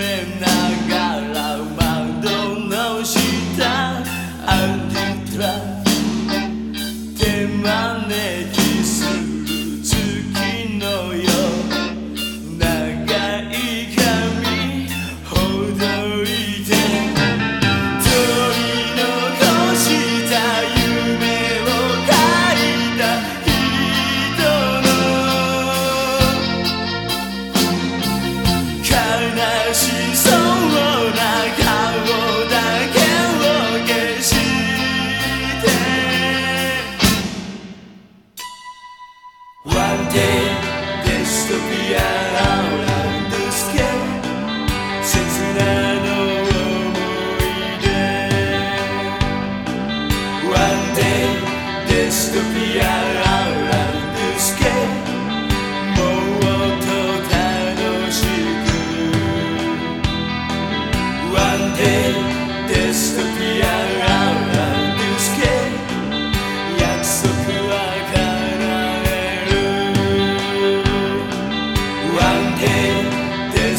れない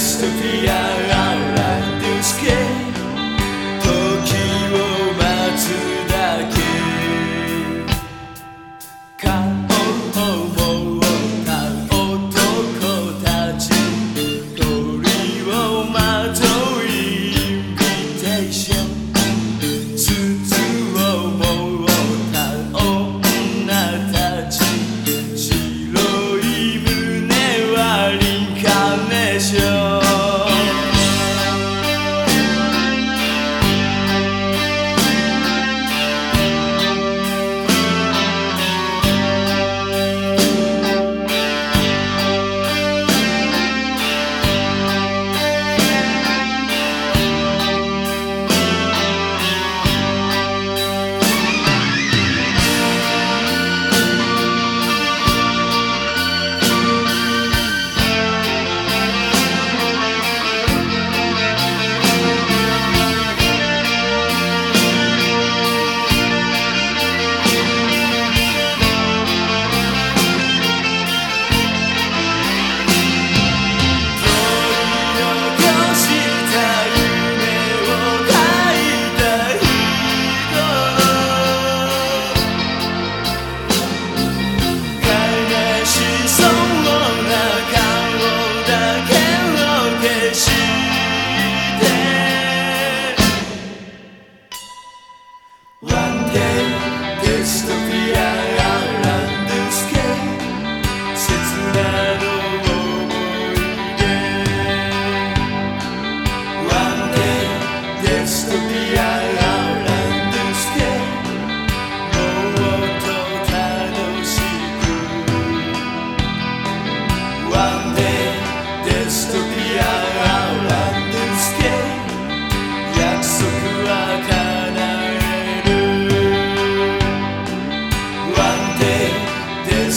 ストピアアラディスケート時を待つだけ。顔を覆った男たち。鳥をまといインビテーション筒を持った女たち。白い胸はリンカーネーション